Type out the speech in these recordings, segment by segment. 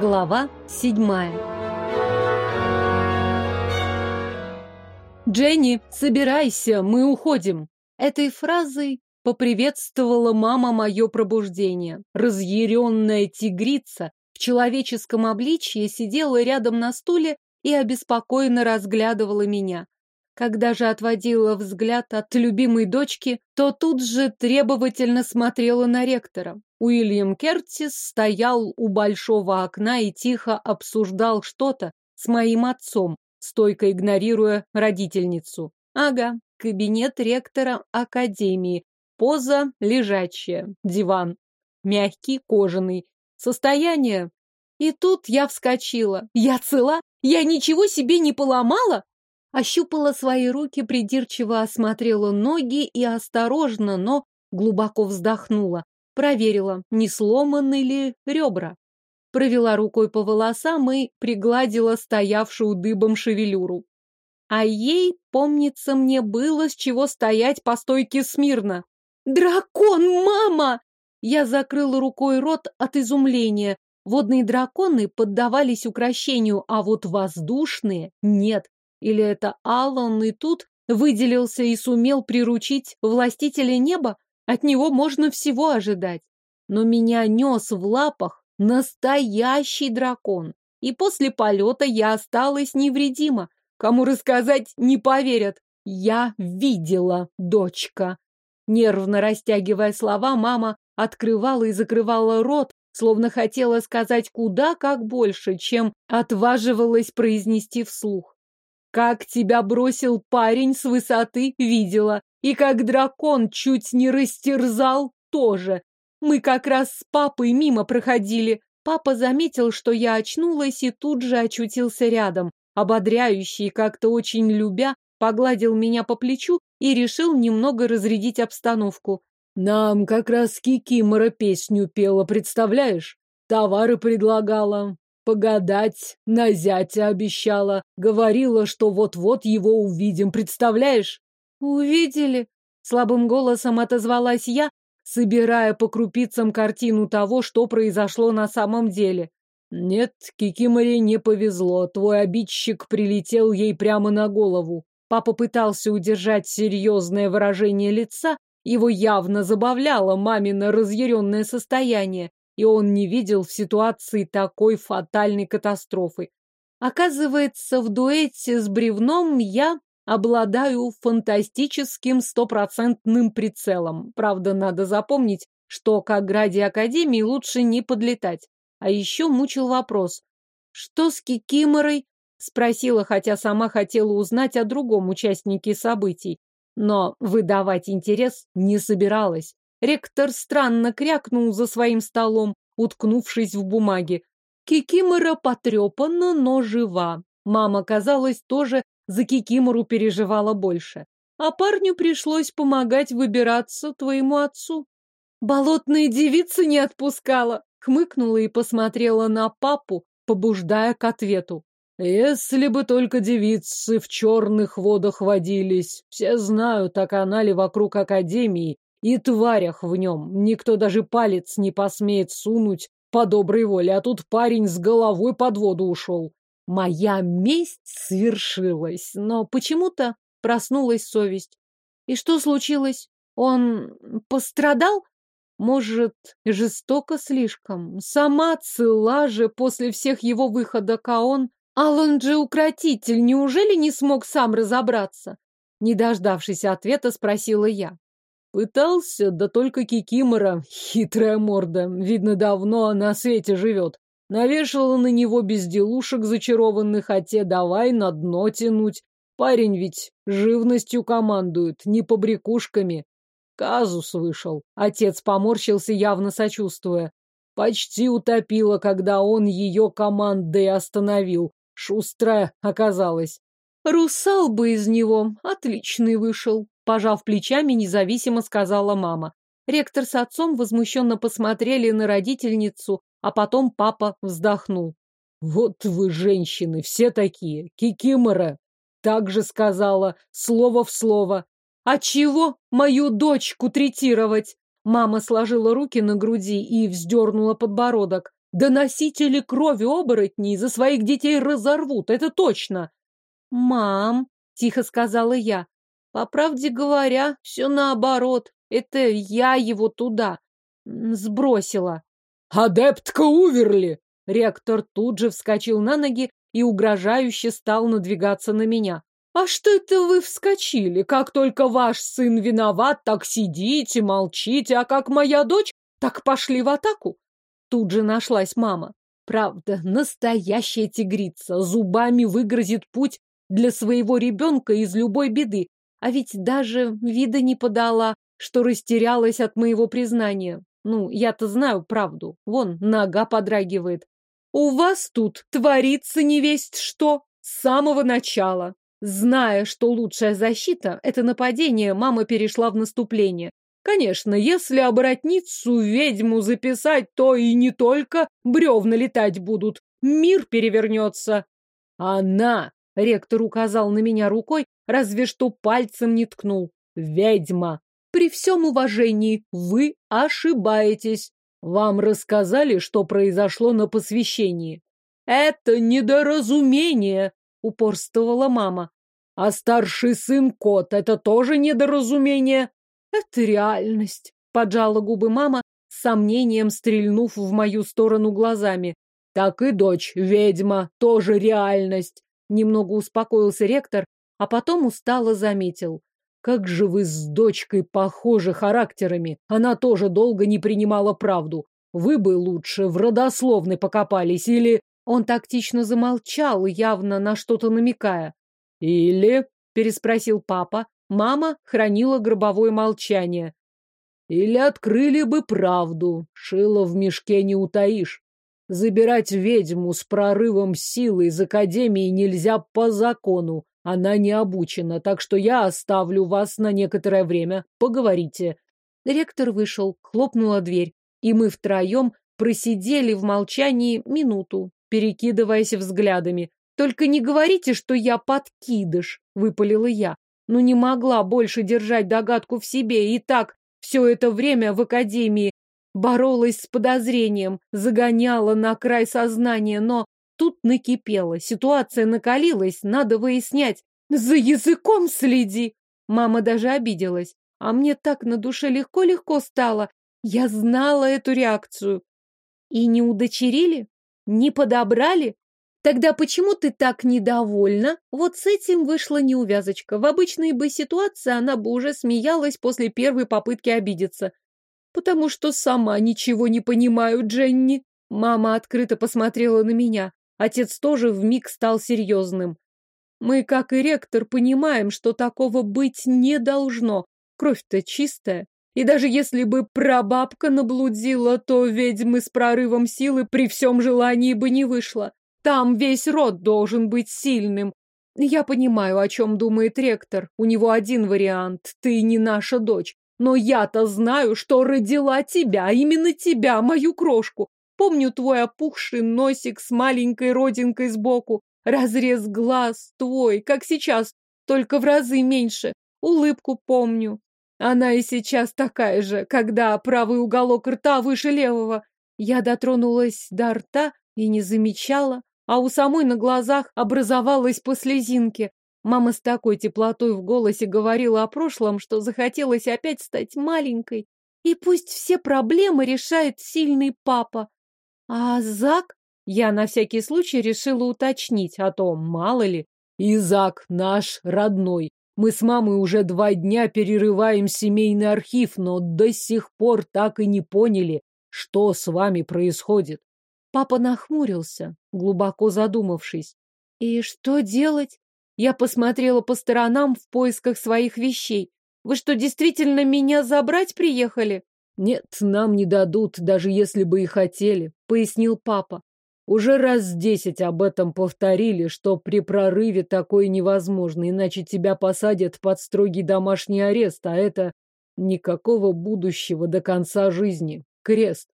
Глава седьмая «Дженни, собирайся, мы уходим!» Этой фразой поприветствовала мама мое пробуждение. Разъяренная тигрица в человеческом обличье сидела рядом на стуле и обеспокоенно разглядывала меня. Когда же отводила взгляд от любимой дочки, то тут же требовательно смотрела на ректора. Уильям Кертис стоял у большого окна и тихо обсуждал что-то с моим отцом, стойко игнорируя родительницу. Ага, кабинет ректора академии, поза лежачая, диван, мягкий, кожаный, состояние. И тут я вскочила. Я цела? Я ничего себе не поломала? Ощупала свои руки, придирчиво осмотрела ноги и осторожно, но глубоко вздохнула. Проверила, не сломаны ли ребра. Провела рукой по волосам и пригладила стоявшую дыбом шевелюру. А ей, помнится мне, было с чего стоять по стойке смирно. «Дракон, мама!» Я закрыла рукой рот от изумления. Водные драконы поддавались украшению, а вот воздушные — нет. Или это Аллан и тут выделился и сумел приручить властителя неба? От него можно всего ожидать. Но меня нес в лапах настоящий дракон. И после полета я осталась невредима. Кому рассказать, не поверят. Я видела, дочка. Нервно растягивая слова, мама открывала и закрывала рот, словно хотела сказать куда как больше, чем отваживалась произнести вслух. Как тебя бросил парень с высоты, видела. И как дракон чуть не растерзал, тоже. Мы как раз с папой мимо проходили. Папа заметил, что я очнулась, и тут же очутился рядом. Ободряющий, как-то очень любя, погладил меня по плечу и решил немного разрядить обстановку. «Нам как раз Кикимора песню пела, представляешь? Товары предлагала. Погадать на зятя обещала. Говорила, что вот-вот его увидим, представляешь? Увидели? Слабым голосом отозвалась я, собирая по крупицам картину того, что произошло на самом деле. Нет, Кикиморе не повезло. Твой обидчик прилетел ей прямо на голову. Папа пытался удержать серьезное выражение лица, его явно забавляло мамино разъяренное состояние и он не видел в ситуации такой фатальной катастрофы. Оказывается, в дуэте с бревном я обладаю фантастическим стопроцентным прицелом. Правда, надо запомнить, что к ограде Академии лучше не подлетать. А еще мучил вопрос. Что с Кикиморой? Спросила, хотя сама хотела узнать о другом участнике событий. Но выдавать интерес не собиралась. Ректор странно крякнул за своим столом, уткнувшись в бумаге. Кикимора потрепана, но жива. Мама, казалось, тоже за Кикимору переживала больше. А парню пришлось помогать выбираться твоему отцу. Болотная девица не отпускала, хмыкнула и посмотрела на папу, побуждая к ответу. Если бы только девицы в черных водах водились, все знают о канале вокруг Академии и тварях в нем. Никто даже палец не посмеет сунуть по доброй воле, а тут парень с головой под воду ушел. Моя месть свершилась, но почему-то проснулась совесть. И что случилось? Он пострадал? Может, жестоко слишком? Сама цела же после всех его выходок, а он... Алан же укротитель, неужели не смог сам разобраться? Не дождавшись ответа, спросила я. Пытался, да только Кикимора, хитрая морда, видно, давно на свете живет. Навешала на него безделушек зачарованных, а те давай на дно тянуть. Парень ведь живностью командует, не побрякушками. Казус вышел. Отец поморщился, явно сочувствуя. Почти утопила, когда он ее командой остановил. Шустрая оказалась. Русал бы из него отличный вышел. Пожав плечами, независимо сказала мама. Ректор с отцом возмущенно посмотрели на родительницу, а потом папа вздохнул. «Вот вы, женщины, все такие. Кикимора так же сказала, слово в слово. А чего мою дочку третировать? Мама сложила руки на груди и вздернула подбородок. Да носители крови оборотней за своих детей разорвут, это точно. Мам, тихо сказала я, по правде говоря, все наоборот. Это я его туда сбросила. Адептка Уверли! Ректор тут же вскочил на ноги и угрожающе стал надвигаться на меня. «А что это вы вскочили? Как только ваш сын виноват, так сидите, молчите, а как моя дочь, так пошли в атаку!» Тут же нашлась мама. Правда, настоящая тигрица, зубами выгрозит путь для своего ребенка из любой беды, а ведь даже вида не подала, что растерялась от моего признания. Ну, я-то знаю правду. Вон, нога подрагивает. У вас тут творится невесть что с самого начала. Зная, что лучшая защита — это нападение, мама перешла в наступление. Конечно, если оборотницу ведьму записать, то и не только бревна летать будут. Мир перевернется. Она, ректор указал на меня рукой, разве что пальцем не ткнул. Ведьма. При всем уважении, вы ошибаетесь. Вам рассказали, что произошло на посвящении? Это недоразумение, упорствовала мама. А старший сын кот — это тоже недоразумение? Это реальность, поджала губы мама, с сомнением стрельнув в мою сторону глазами. Так и дочь, ведьма, тоже реальность. Немного успокоился ректор, а потом устало заметил. Как же вы с дочкой похожи характерами. Она тоже долго не принимала правду. Вы бы лучше в родословной покопались или... Он тактично замолчал, явно на что-то намекая. Или... Переспросил папа. Мама хранила гробовое молчание. Или открыли бы правду. Шило в мешке не утаишь. Забирать ведьму с прорывом силы из Академии нельзя по закону. Она не обучена, так что я оставлю вас на некоторое время. Поговорите. Ректор вышел, хлопнула дверь, и мы втроем просидели в молчании минуту, перекидываясь взглядами. Только не говорите, что я подкидыш, выпалила я. Но не могла больше держать догадку в себе, и так все это время в академии боролась с подозрением, загоняла на край сознания, но Тут накипело, ситуация накалилась, надо выяснять. За языком следи! Мама даже обиделась. А мне так на душе легко-легко стало. Я знала эту реакцию. И не удочерили? Не подобрали? Тогда почему ты так недовольна? Вот с этим вышла неувязочка. В обычной бы ситуации она бы уже смеялась после первой попытки обидеться. Потому что сама ничего не понимаю, Дженни. Мама открыто посмотрела на меня. Отец тоже вмиг стал серьезным. Мы, как и ректор, понимаем, что такого быть не должно. Кровь-то чистая. И даже если бы прабабка наблудила, то ведьмы с прорывом силы при всем желании бы не вышло. Там весь род должен быть сильным. Я понимаю, о чем думает ректор. У него один вариант. Ты не наша дочь. Но я-то знаю, что родила тебя, именно тебя, мою крошку. Помню твой опухший носик с маленькой родинкой сбоку, разрез глаз твой, как сейчас, только в разы меньше. Улыбку помню. Она и сейчас такая же, когда правый уголок рта выше левого. Я дотронулась до рта и не замечала, а у самой на глазах образовалась по слезинке. Мама с такой теплотой в голосе говорила о прошлом, что захотелось опять стать маленькой. И пусть все проблемы решает сильный папа. А Зак? Я на всякий случай решила уточнить, а то мало ли. Изак наш родной. Мы с мамой уже два дня перерываем семейный архив, но до сих пор так и не поняли, что с вами происходит. Папа нахмурился, глубоко задумавшись. И что делать? Я посмотрела по сторонам в поисках своих вещей. Вы что, действительно меня забрать приехали? Нет, нам не дадут, даже если бы и хотели, пояснил папа. Уже раз десять об этом повторили, что при прорыве такое невозможно, иначе тебя посадят под строгий домашний арест, а это никакого будущего до конца жизни. Крест.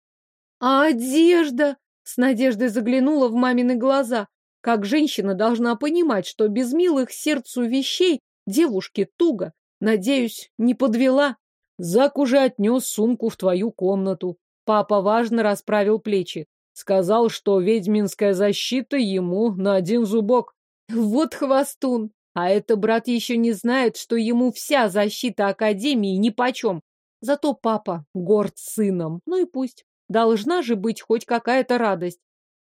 А одежда? С надеждой заглянула в мамины глаза. Как женщина должна понимать, что без милых сердцу вещей девушке туго. Надеюсь, не подвела. Зак уже отнес сумку в твою комнату. Папа важно расправил плечи. Сказал, что ведьминская защита ему на один зубок. Вот хвостун. А это брат еще не знает, что ему вся защита Академии нипочем. Зато папа горд сыном. Ну и пусть. Должна же быть хоть какая-то радость.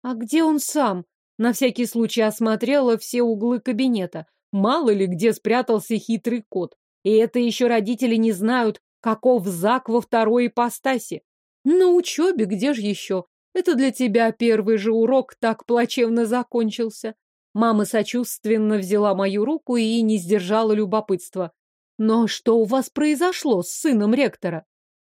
А где он сам? На всякий случай осмотрела все углы кабинета. Мало ли где спрятался хитрый кот. И это еще родители не знают, каков Зак во второй ипостаси. На учебе где же еще? Это для тебя первый же урок так плачевно закончился. Мама сочувственно взяла мою руку и не сдержала любопытства. Но что у вас произошло с сыном ректора?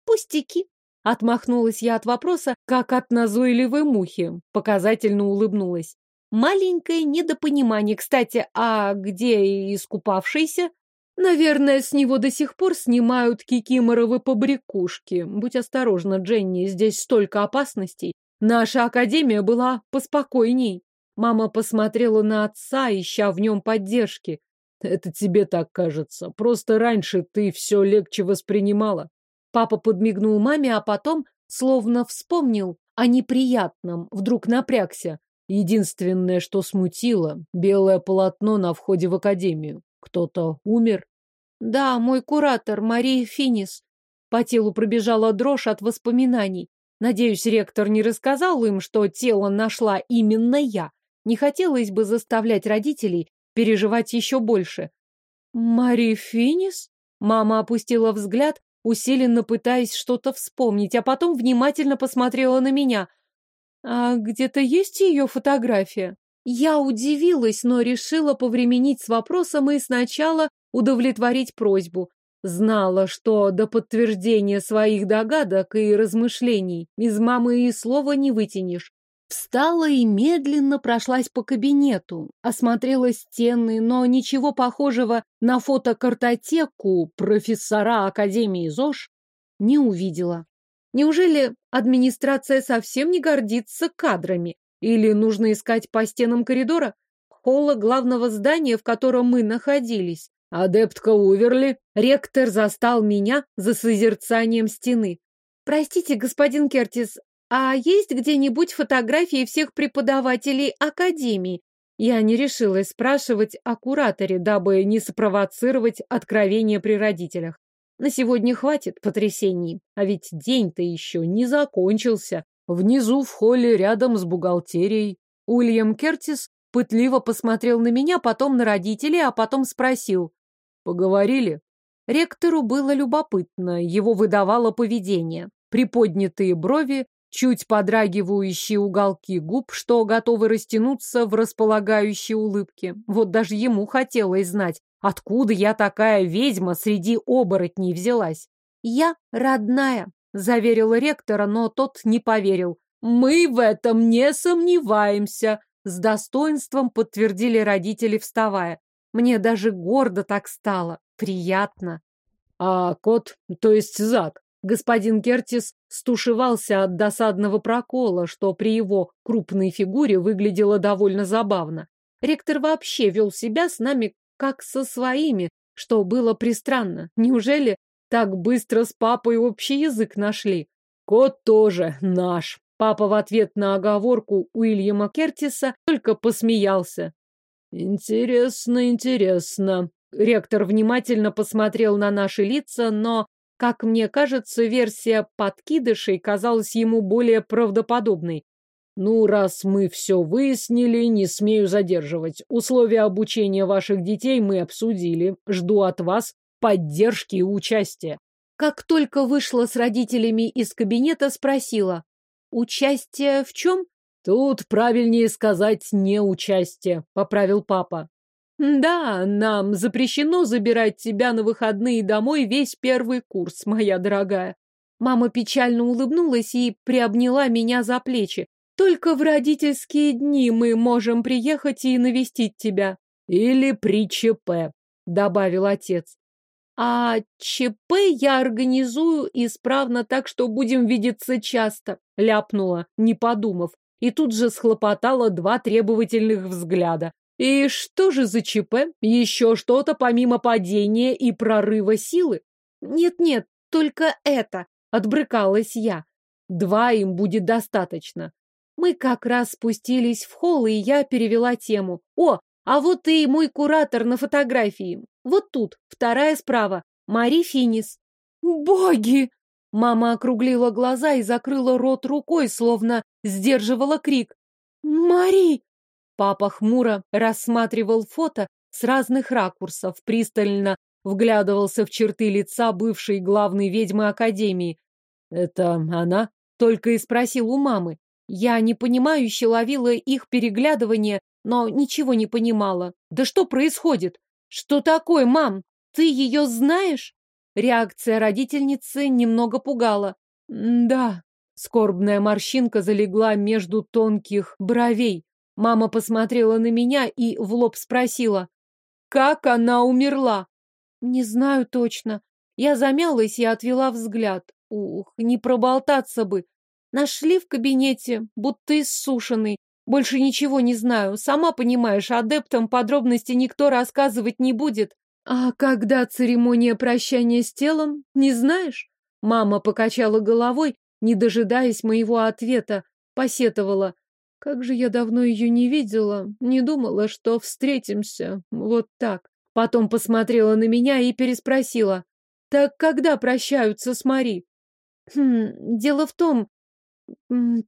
Пустяки. Отмахнулась я от вопроса, как от назойливой мухи. Показательно улыбнулась. Маленькое недопонимание. Кстати, а где искупавшийся? Наверное, с него до сих пор снимают кикиморовы побрякушки. Будь осторожна, Дженни, здесь столько опасностей. Наша академия была поспокойней. Мама посмотрела на отца, ища в нем поддержки. Это тебе так кажется. Просто раньше ты все легче воспринимала. Папа подмигнул маме, а потом, словно вспомнил о неприятном, вдруг напрягся. Единственное, что смутило, белое полотно на входе в академию. Кто-то умер? Да, мой куратор, Мария Финис. По телу пробежала дрожь от воспоминаний. Надеюсь, ректор не рассказал им, что тело нашла именно я. Не хотелось бы заставлять родителей переживать еще больше. Мария Финис? Мама опустила взгляд, усиленно пытаясь что-то вспомнить, а потом внимательно посмотрела на меня. А где-то есть ее фотография? Я удивилась, но решила повременить с вопросом и сначала удовлетворить просьбу. Знала, что до подтверждения своих догадок и размышлений из мамы и слова не вытянешь. Встала и медленно прошлась по кабинету, осмотрела стены, но ничего похожего на фотокартотеку профессора Академии ЗОЖ не увидела. Неужели администрация совсем не гордится кадрами? Или нужно искать по стенам коридора? Холла главного здания, в котором мы находились. Адептка Уверли. Ректор застал меня за созерцанием стены. Простите, господин Кертис, а есть где-нибудь фотографии всех преподавателей Академии? Я не решилась спрашивать о кураторе, дабы не спровоцировать откровения при родителях. На сегодня хватит потрясений, а ведь день-то еще не закончился. Внизу в холле рядом с бухгалтерией. Уильям Кертис пытливо посмотрел на меня, потом на родителей, а потом спросил. Поговорили? Ректору было любопытно, его выдавало поведение. Приподнятые брови, чуть подрагивающие уголки губ, что готовы растянуться в располагающей улыбке. Вот даже ему хотелось знать, откуда я такая ведьма среди оборотней взялась. Я родная, заверила ректора, но тот не поверил. Мы в этом не сомневаемся, с достоинством подтвердили родители, вставая. Мне даже гордо так стало, приятно. А кот, то есть Зак, господин Кертис стушевался от досадного прокола, что при его крупной фигуре выглядело довольно забавно. Ректор вообще вел себя с нами как со своими, что было пристранно. Неужели так быстро с папой общий язык нашли. Кот тоже наш. Папа в ответ на оговорку Уильяма Кертиса только посмеялся. Интересно, интересно. Ректор внимательно посмотрел на наши лица, но, как мне кажется, версия подкидышей казалась ему более правдоподобной. Ну, раз мы все выяснили, не смею задерживать. Условия обучения ваших детей мы обсудили. Жду от вас поддержки и участия. Как только вышла с родителями из кабинета, спросила. «Участие в чем?» «Тут правильнее сказать не участие», — поправил папа. «Да, нам запрещено забирать тебя на выходные домой весь первый курс, моя дорогая». Мама печально улыбнулась и приобняла меня за плечи. «Только в родительские дни мы можем приехать и навестить тебя». «Или при ЧП», — добавил отец. А ЧП я организую исправно так, что будем видеться часто, ляпнула, не подумав, и тут же схлопотала два требовательных взгляда. И что же за ЧП? Еще что-то помимо падения и прорыва силы? Нет-нет, только это, отбрыкалась я. Два им будет достаточно. Мы как раз спустились в холл, и я перевела тему. О, а вот и мой куратор на фотографии. Вот тут, вторая справа. Мари Финис. Боги! Мама округлила глаза и закрыла рот рукой, словно сдерживала крик. «Мари!» Папа хмуро рассматривал фото с разных ракурсов, пристально вглядывался в черты лица бывшей главной ведьмы Академии. «Это она?» — только и спросил у мамы. Я непонимающе ловила их переглядывание, но ничего не понимала. «Да что происходит? Что такое, мам? Ты ее знаешь?» Реакция родительницы немного пугала. «Да». Скорбная морщинка залегла между тонких бровей. Мама посмотрела на меня и в лоб спросила. «Как она умерла?» «Не знаю точно. Я замялась и отвела взгляд. Ух, не проболтаться бы. Нашли в кабинете, будто иссушенный. Больше ничего не знаю. Сама понимаешь, адептам подробности никто рассказывать не будет. А когда церемония прощания с телом, не знаешь? Мама покачала головой, не дожидаясь моего ответа, посетовала. Как же я давно ее не видела, не думала, что встретимся вот так. Потом посмотрела на меня и переспросила. Так когда прощаются с Мари? Хм, дело в том,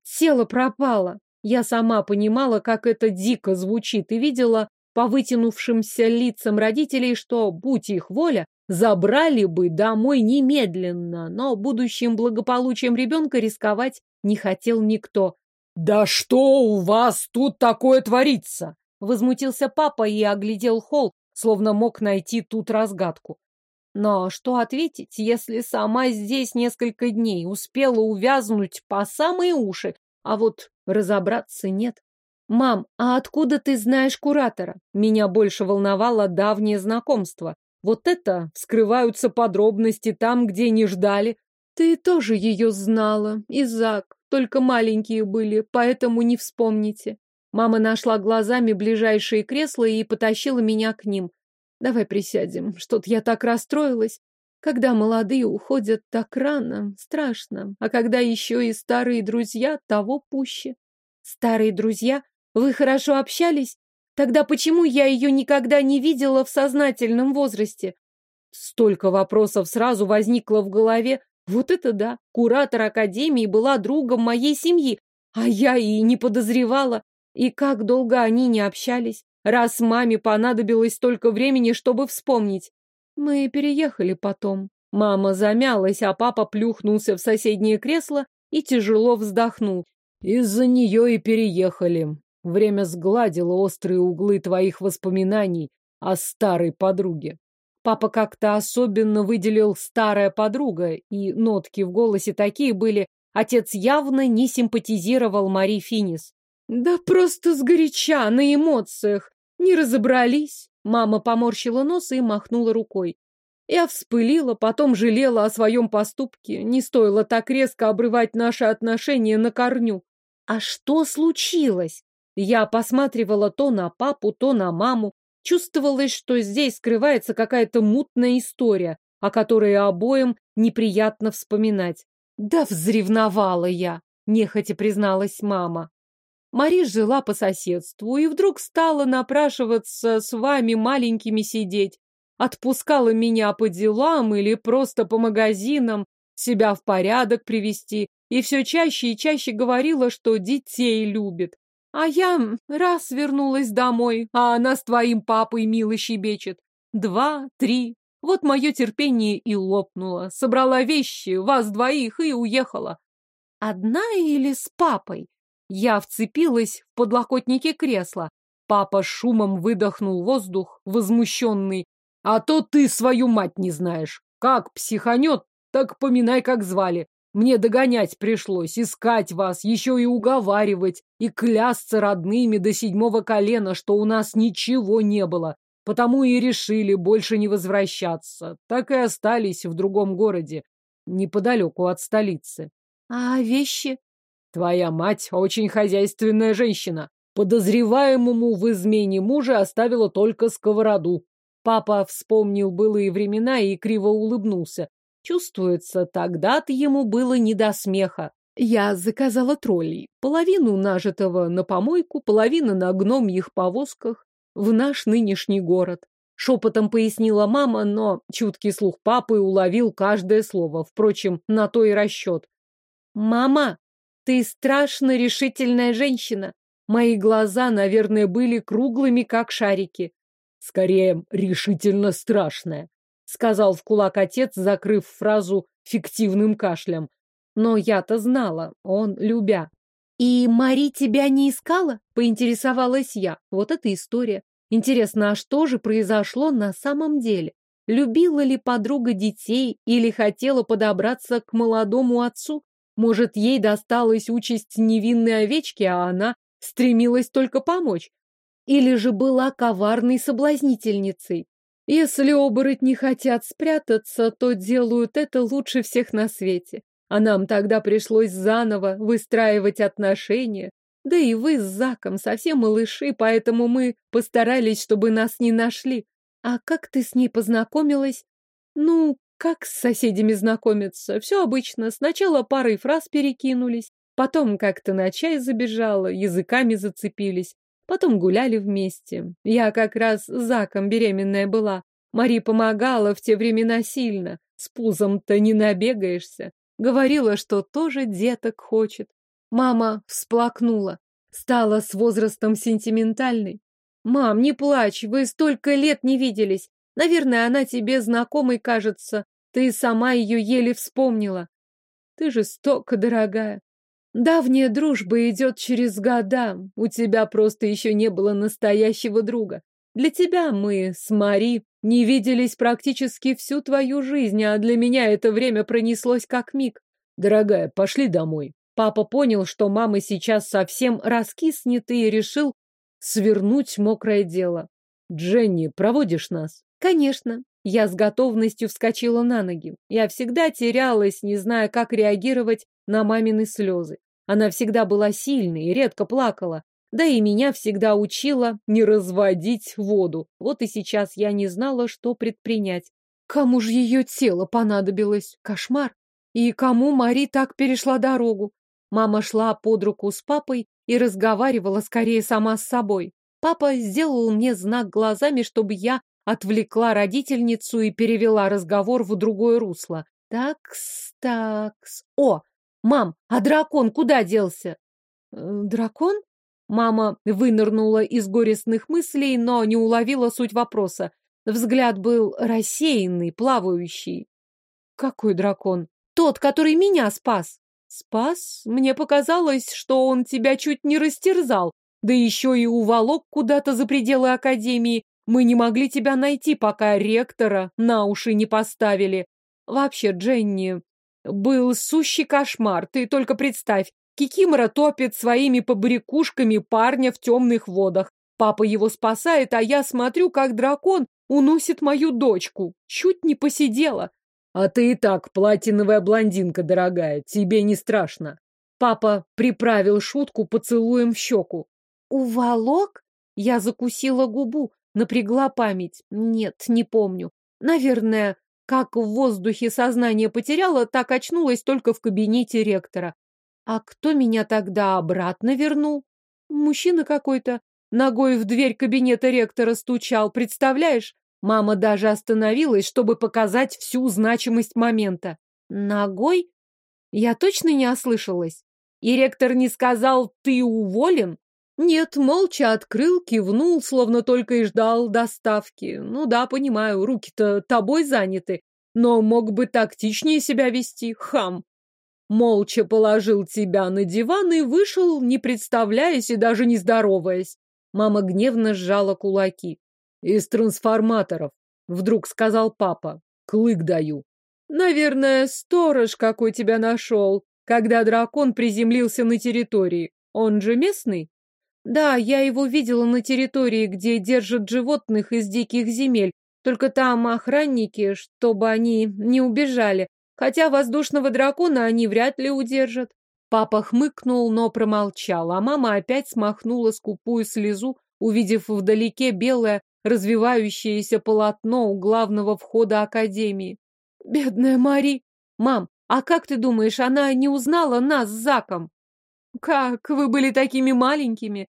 тело пропало. Я сама понимала, как это дико звучит, и видела по вытянувшимся лицам родителей, что, будь их воля, забрали бы домой немедленно, но будущим благополучием ребенка рисковать не хотел никто. «Да что у вас тут такое творится?» Возмутился папа и оглядел холл, словно мог найти тут разгадку. Но что ответить, если сама здесь несколько дней успела увязнуть по самые уши, а вот разобраться нет? «Мам, а откуда ты знаешь куратора?» Меня больше волновало давнее знакомство. Вот это вскрываются подробности там, где не ждали. Ты тоже ее знала, Изак, только маленькие были, поэтому не вспомните. Мама нашла глазами ближайшие кресла и потащила меня к ним. Давай присядем, что-то я так расстроилась. Когда молодые уходят так рано, страшно, а когда еще и старые друзья, того пуще. Старые друзья? Вы хорошо общались? Тогда почему я ее никогда не видела в сознательном возрасте? Столько вопросов сразу возникло в голове. Вот это да! Куратор академии была другом моей семьи, а я и не подозревала. И как долго они не общались, раз маме понадобилось столько времени, чтобы вспомнить. Мы переехали потом. Мама замялась, а папа плюхнулся в соседнее кресло и тяжело вздохнул. Из-за нее и переехали. Время сгладило острые углы твоих воспоминаний о старой подруге. Папа как-то особенно выделил «старая подруга», и нотки в голосе такие были. Отец явно не симпатизировал Мари Финис. Да просто сгоряча, на эмоциях. Не разобрались. Мама поморщила нос и махнула рукой. Я вспылила, потом жалела о своем поступке. Не стоило так резко обрывать наши отношения на корню. А что случилось? Я посматривала то на папу, то на маму. Чувствовалось, что здесь скрывается какая-то мутная история, о которой обоим неприятно вспоминать. Да взревновала я, нехотя призналась мама. Мари жила по соседству и вдруг стала напрашиваться с вами маленькими сидеть. Отпускала меня по делам или просто по магазинам, себя в порядок привести, и все чаще и чаще говорила, что детей любит. А я раз вернулась домой, а она с твоим папой мило щебечет. Два, три. Вот мое терпение и лопнуло. Собрала вещи, вас двоих, и уехала. Одна или с папой? Я вцепилась в подлокотники кресла. Папа шумом выдохнул воздух, возмущенный. А то ты свою мать не знаешь. Как психанет, так поминай, как звали. Мне догонять пришлось, искать вас, еще и уговаривать, и клясться родными до седьмого колена, что у нас ничего не было. Потому и решили больше не возвращаться. Так и остались в другом городе, неподалеку от столицы. А вещи? Твоя мать очень хозяйственная женщина. Подозреваемому в измене мужа оставила только сковороду. Папа вспомнил былые времена и криво улыбнулся. Чувствуется, тогда-то ему было не до смеха. Я заказала троллей. Половину нажитого на помойку, половину на гномьих повозках в наш нынешний город. Шепотом пояснила мама, но чуткий слух папы уловил каждое слово. Впрочем, на то и расчет. «Мама, ты страшно решительная женщина. Мои глаза, наверное, были круглыми, как шарики. Скорее, решительно страшная, сказал в кулак отец, закрыв фразу фиктивным кашлем. Но я-то знала, он любя. И Мари тебя не искала? Поинтересовалась я. Вот эта история. Интересно, а что же произошло на самом деле? Любила ли подруга детей или хотела подобраться к молодому отцу? Может, ей досталась участь невинной овечки, а она стремилась только помочь. Или же была коварной соблазнительницей. Если оборотни хотят спрятаться, то делают это лучше всех на свете. А нам тогда пришлось заново выстраивать отношения. Да и вы с Заком совсем малыши, поэтому мы постарались, чтобы нас не нашли. А как ты с ней познакомилась? Ну, как с соседями знакомиться? Все обычно. Сначала парой фраз перекинулись, Потом как-то на чай забежала, языками зацепились. Потом гуляли вместе. Я как раз Заком беременная была. Мари помогала в те времена сильно. С пузом-то не набегаешься. Говорила, что тоже деток хочет. Мама всплакнула. Стала с возрастом сентиментальной. «Мам, не плачь, вы столько лет не виделись. Наверное, она тебе знакомой кажется. Ты сама ее еле вспомнила. Ты жестока, дорогая. Давняя дружба идет через года. У тебя просто еще не было настоящего друга. Для тебя мы с Мари не виделись практически всю твою жизнь, а для меня это время пронеслось как миг. Дорогая, пошли домой. Папа понял, что мама сейчас совсем раскиснет и решил свернуть мокрое дело. Дженни, проводишь нас? Конечно. Я с готовностью вскочила на ноги. Я всегда терялась, не зная, как реагировать на мамины слезы. Она всегда была сильной и редко плакала. Да и меня всегда учила не разводить воду. Вот и сейчас я не знала, что предпринять. Кому же ее тело понадобилось? Кошмар. И кому Мари так перешла дорогу? Мама шла под руку с папой и разговаривала скорее сама с собой. Папа сделал мне знак глазами, чтобы я отвлекла родительницу и перевела разговор в другое русло. Такс, такс. О, мам, а дракон куда делся? «Э, дракон? Мама вынырнула из горестных мыслей, но не уловила суть вопроса. Взгляд был рассеянный, плавающий. Какой дракон? Тот, который меня спас. Спас? Мне показалось, что он тебя чуть не растерзал, да еще и уволок куда-то за пределы академии, мы не могли тебя найти, пока ректора на уши не поставили. Вообще, Дженни, был сущий кошмар. Ты только представь, Кикимора топит своими побрякушками парня в темных водах. Папа его спасает, а я смотрю, как дракон уносит мою дочку. Чуть не посидела. А ты и так платиновая блондинка, дорогая, тебе не страшно. Папа приправил шутку поцелуем в щеку. Уволок? Я закусила губу. Напрягла память. Нет, не помню. Наверное, как в воздухе сознание потеряла, так очнулась только в кабинете ректора. А кто меня тогда обратно вернул? Мужчина какой-то. Ногой в дверь кабинета ректора стучал, представляешь? Мама даже остановилась, чтобы показать всю значимость момента. Ногой? Я точно не ослышалась. И ректор не сказал «ты уволен»? Нет, молча открыл, кивнул, словно только и ждал доставки. Ну да, понимаю, руки-то тобой заняты, но мог бы тактичнее себя вести, хам. Молча положил тебя на диван и вышел, не представляясь и даже не здороваясь. Мама гневно сжала кулаки. Из трансформаторов, вдруг сказал папа. Клык даю. Наверное, сторож какой тебя нашел, когда дракон приземлился на территории. Он же местный? Да, я его видела на территории, где держат животных из диких земель. Только там охранники, чтобы они не убежали. Хотя воздушного дракона они вряд ли удержат. Папа хмыкнул, но промолчал, а мама опять смахнула скупую слезу, увидев вдалеке белое развивающееся полотно у главного входа академии. Бедная Мари! Мам, а как ты думаешь, она не узнала нас с Заком? Как, вы были такими маленькими?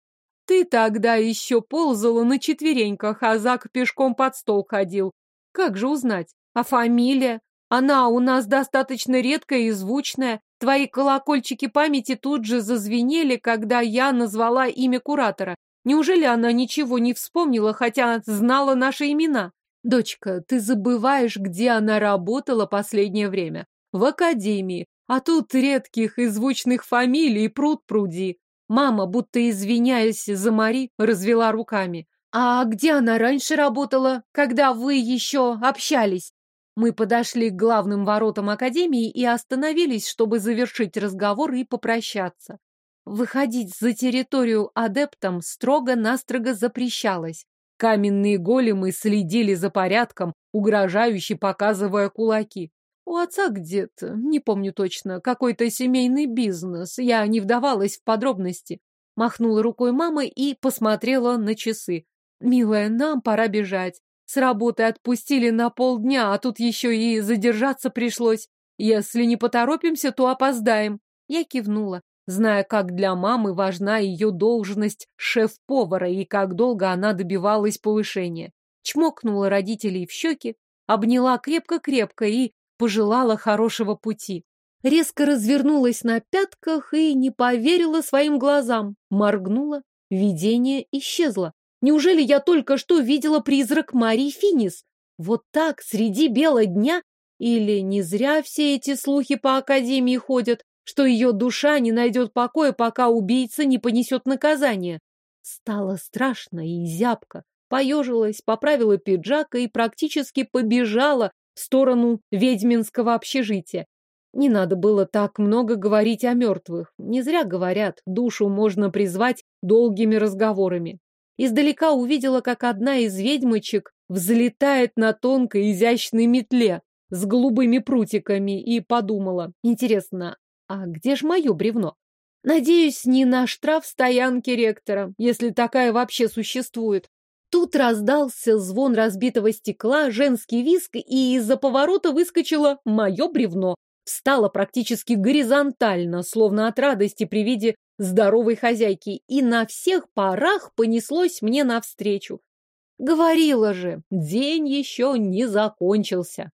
Ты тогда еще ползала на четвереньках, а Зак пешком под стол ходил. Как же узнать? А фамилия? Она у нас достаточно редкая и звучная. Твои колокольчики памяти тут же зазвенели, когда я назвала имя куратора. Неужели она ничего не вспомнила, хотя знала наши имена? Дочка, ты забываешь, где она работала последнее время. В академии. А тут редких и звучных фамилий пруд пруди. Мама, будто извиняясь за Мари, развела руками. А где она раньше работала, когда вы еще общались? Мы подошли к главным воротам академии и остановились, чтобы завершить разговор и попрощаться. Выходить за территорию адептам строго-настрого запрещалось. Каменные големы следили за порядком, угрожающе показывая кулаки. У отца где-то, не помню точно, какой-то семейный бизнес. Я не вдавалась в подробности. Махнула рукой мама и посмотрела на часы. «Милая, нам пора бежать. С работы отпустили на полдня, а тут еще и задержаться пришлось. Если не поторопимся, то опоздаем». Я кивнула, зная, как для мамы важна ее должность шеф-повара и как долго она добивалась повышения. Чмокнула родителей в щеки, обняла крепко-крепко и пожелала хорошего пути. Резко развернулась на пятках и не поверила своим глазам. Моргнула, видение исчезло. Неужели я только что видела призрак Марии Финис? Вот так, среди бела дня? Или не зря все эти слухи по Академии ходят, что ее душа не найдет покоя, пока убийца не понесет наказание? Стало страшно и зябко. Поежилась, поправила пиджак и практически побежала в сторону ведьминского общежития. Не надо было так много говорить о мертвых. Не зря говорят, душу можно призвать долгими разговорами. Издалека увидела, как одна из ведьмочек взлетает на тонкой изящной метле с голубыми прутиками и подумала, интересно, а где же мое бревно? Надеюсь, не на штраф стоянки ректора, если такая вообще существует. Тут раздался звон разбитого стекла, женский виск, и из-за поворота выскочило мое бревно. Встало практически горизонтально, словно от радости при виде здоровой хозяйки, и на всех парах понеслось мне навстречу. Говорила же, день еще не закончился.